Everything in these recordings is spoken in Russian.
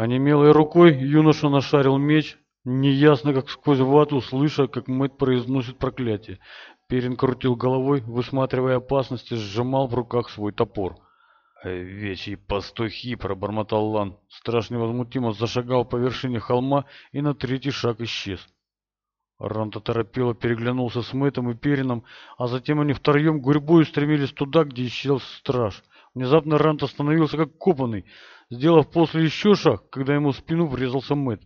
Онемелой рукой юноша нашарил меч, неясно как сквозь вату, слыша, как мать произносит проклятие. Перин крутил головой, высматривая опасности, сжимал в руках свой топор. «Овечьи пастухи!» — пробормотал Лан. Страшно возмутимо зашагал по вершине холма и на третий шаг исчез. Ранта торопило переглянулся с Мэтом и Перином, а затем они втроем гурьбой устремились туда, где исчез страж. Внезапно Рант остановился как копанный — Сделав после еще шаг, когда ему в спину врезался Мэтт,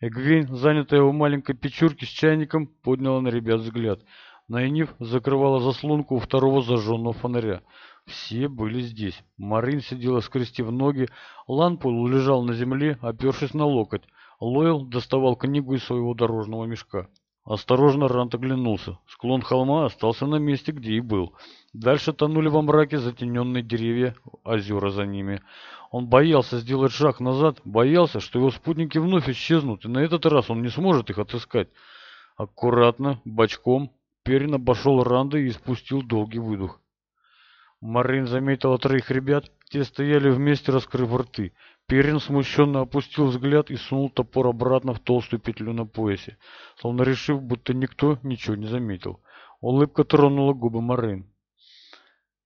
Эгвейн, занятая его маленькой печурки с чайником, подняла на ребят взгляд. Найниф закрывала заслонку у второго зажженного фонаря. Все были здесь. Марин сидела, скрестив ноги. Ланпул лежал на земле, опершись на локоть. Лойл доставал книгу из своего дорожного мешка. Осторожно Рант оглянулся. Склон холма остался на месте, где и был. Дальше тонули во мраке затененные деревья, озера за ними. Он боялся сделать шаг назад, боялся, что его спутники вновь исчезнут, и на этот раз он не сможет их отыскать. Аккуратно, бочком, Перин обошел Ранды и спустил долгий выдох. Марин заметила троих ребят, те стояли вместе, раскрыв рты. Перин смущенно опустил взгляд и сунул топор обратно в толстую петлю на поясе, словно решив, будто никто ничего не заметил. Улыбка тронула губы Марин.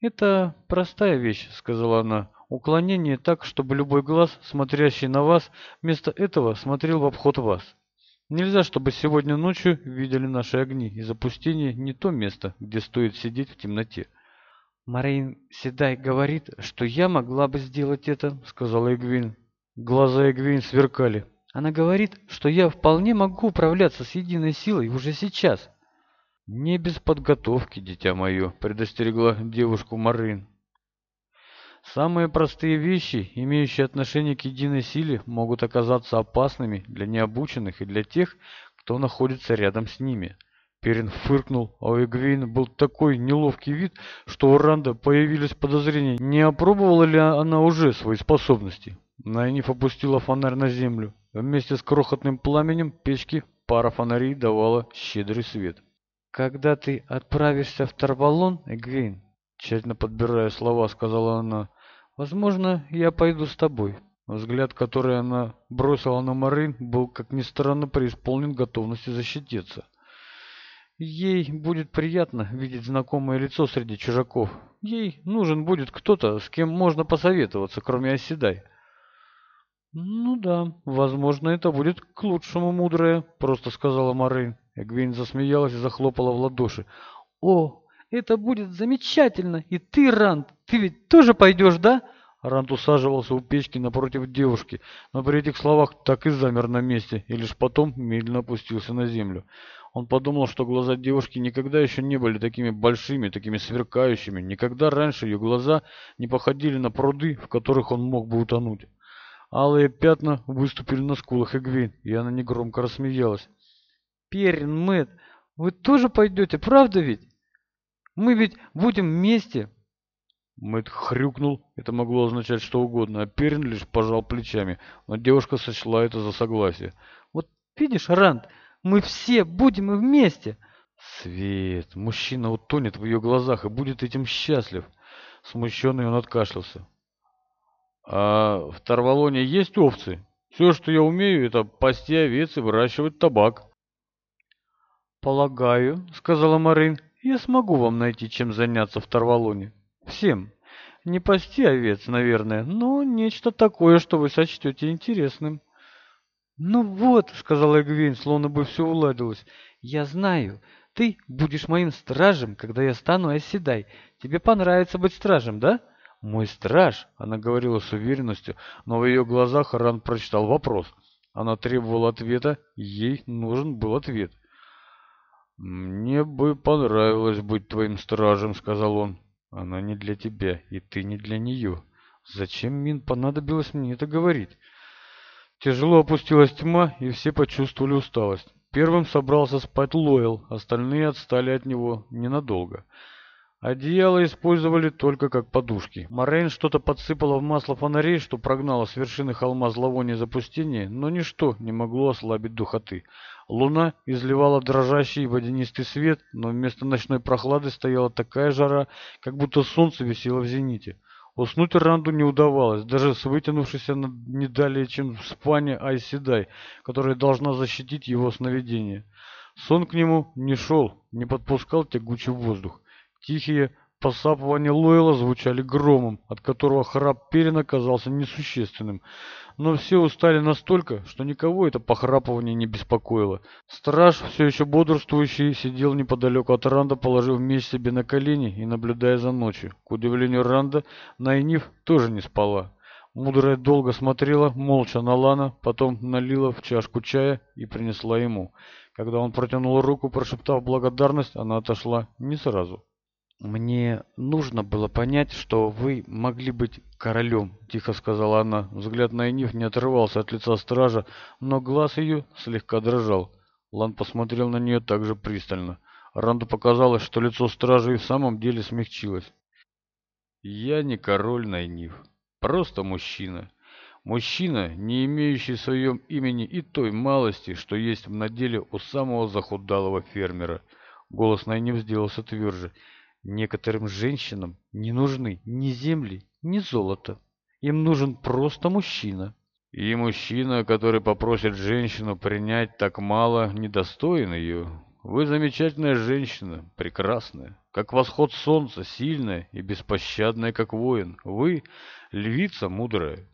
«Это простая вещь», — сказала она уклонение так, чтобы любой глаз, смотрящий на вас, вместо этого смотрел в обход вас. Нельзя, чтобы сегодня ночью видели наши огни, и запустение не то место, где стоит сидеть в темноте. «Марин Седай говорит, что я могла бы сделать это», — сказала Эгвин. Глаза Эгвин сверкали. «Она говорит, что я вполне могу управляться с единой силой уже сейчас». «Не без подготовки, дитя мое», — предостерегла девушку Марин. Самые простые вещи, имеющие отношение к единой силе, могут оказаться опасными для необученных и для тех, кто находится рядом с ними. Перин фыркнул, а у Эгвейна был такой неловкий вид, что у Ранда появились подозрения, не опробовала ли она уже свои способности. Найниф опустила фонарь на землю. Вместе с крохотным пламенем печки пара фонарей давала щедрый свет. «Когда ты отправишься в Тарвалон, Эгвейн?» Тщательно подбирая слова, сказала она, «Возможно, я пойду с тобой». Взгляд, который она бросила на Марин, был, как ни странно, преисполнен готовности защититься. Ей будет приятно видеть знакомое лицо среди чужаков. Ей нужен будет кто-то, с кем можно посоветоваться, кроме Оседай. «Ну да, возможно, это будет к лучшему, мудрая», — просто сказала Марин. Эгвин засмеялась и захлопала в ладоши. «О, это будет замечательно. И ты, Ранд, ты ведь тоже пойдешь, да?» Рант усаживался у печки напротив девушки, но при этих словах так и замер на месте и лишь потом медленно опустился на землю. Он подумал, что глаза девушки никогда еще не были такими большими, такими сверкающими. Никогда раньше ее глаза не походили на пруды, в которых он мог бы утонуть. Алые пятна выступили на скулах Эгвин, и она негромко рассмеялась. «Перин, Мэтт, вы тоже пойдете, правда ведь?» Мы ведь будем вместе!» Мэтт хрюкнул, это могло означать что угодно, а Перин лишь пожал плечами, но девушка сочла это за согласие. «Вот видишь, Ранд, мы все будем вместе!» «Свет! Мужчина утонет в ее глазах и будет этим счастлив!» Смущенный он откашлялся. «А в Тарвалоне есть овцы? Все, что я умею, это пасти овец и выращивать табак». «Полагаю», — сказала Марин, — я смогу вам найти чем заняться в Тарвалоне. Всем. Не пасти овец, наверное, но нечто такое, что вы сочтете интересным». «Ну вот», — сказала Эгвейн, словно бы все уладилось, — «я знаю, ты будешь моим стражем, когда я стану оседай. Тебе понравится быть стражем, да?» «Мой страж», — она говорила с уверенностью, но в ее глазах Ран прочитал вопрос. Она требовала ответа, ей нужен был ответ. «Мне бы понравилось быть твоим стражем», — сказал он. «Она не для тебя, и ты не для нее. Зачем Мин понадобилось мне это говорить?» Тяжело опустилась тьма, и все почувствовали усталость. Первым собрался спать Лойл, остальные отстали от него ненадолго. Одеяло использовали только как подушки. Морейн что-то подсыпала в масло фонарей, что прогнало с вершины холма зловоние запустения, но ничто не могло ослабить духоты. Луна изливала дрожащий водянистый свет, но вместо ночной прохлады стояла такая жара, как будто солнце висело в зените. Уснуть Ранду не удавалось, даже с вытянувшейся не далее, чем в спане Айседай, которая должна защитить его сновидение. Сон к нему не шел, не подпускал тягучий воздух. Тихие посапывания Лойла звучали громом, от которого храп Перин оказался несущественным. Но все устали настолько, что никого это похрапывание не беспокоило. Страж, все еще бодрствующий, сидел неподалеку от Ранда, положив меч себе на колени и наблюдая за ночью. К удивлению Ранда, Найниф тоже не спала. Мудрая долго смотрела, молча на Лана, потом налила в чашку чая и принесла ему. Когда он протянул руку, прошептав благодарность, она отошла не сразу мне нужно было понять, что вы могли быть королем», — тихо сказала она. Взгляд на Эниф не отрывался от лица стража, но глаз ее слегка дрожал. Лан посмотрел на нее так же пристально. Ранду показалось, что лицо стража и в самом деле смягчилось. «Я не король Найниф, просто мужчина. Мужчина, не имеющий в своем имени и той малости, что есть на деле у самого захудалого фермера». Голос Найниф сделался тверже. «Я Некоторым женщинам не нужны ни земли, ни золото. Им нужен просто мужчина. И мужчина, который попросит женщину принять так мало, недостоин ее. Вы замечательная женщина, прекрасная, как восход солнца, сильная и беспощадная, как воин. Вы львица мудрая.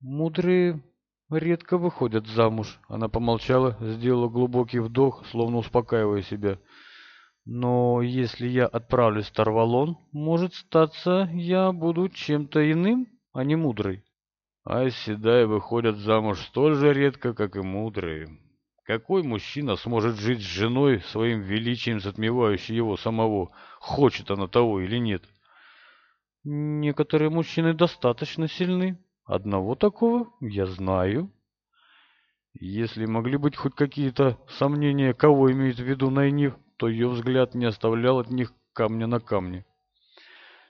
Мудрые редко выходят замуж. Она помолчала, сделала глубокий вдох, словно успокаивая себя. Но если я отправлюсь в Тарвалон, может статься, я буду чем-то иным, а не мудрый. А седай выходят замуж столь же редко, как и мудрые. Какой мужчина сможет жить с женой, своим величием затмевающей его самого, хочет она того или нет? Некоторые мужчины достаточно сильны. Одного такого я знаю. Если могли быть хоть какие-то сомнения, кого имеет в виду Найнив, то ее взгляд не оставлял от них камня на камне.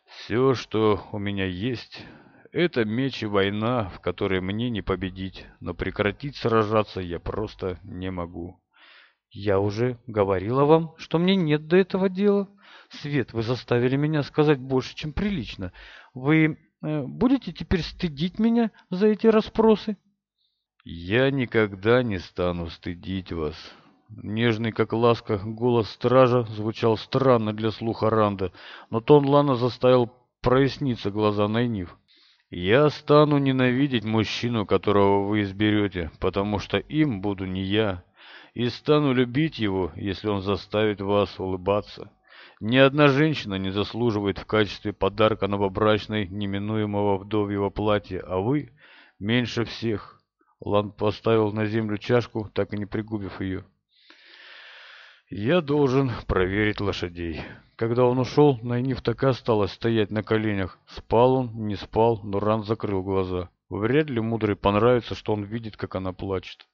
«Все, что у меня есть, это меч и война, в которой мне не победить, но прекратить сражаться я просто не могу». «Я уже говорила вам, что мне нет до этого дела. Свет, вы заставили меня сказать больше, чем прилично. Вы э, будете теперь стыдить меня за эти расспросы?» «Я никогда не стану стыдить вас», Нежный, как ласка, голос стража звучал странно для слуха Ранда, но тон Лана заставил проясниться глаза Найнив. «Я стану ненавидеть мужчину, которого вы изберете, потому что им буду не я, и стану любить его, если он заставит вас улыбаться. Ни одна женщина не заслуживает в качестве подарка новобрачной неминуемого вдовьего платья, а вы меньше всех». Лан поставил на землю чашку, так и не пригубив ее. Я должен проверить лошадей. Когда он ушел, Найниф так и осталась стоять на коленях. Спал он, не спал, но Ран закрыл глаза. Вряд ли мудрый понравится, что он видит, как она плачет.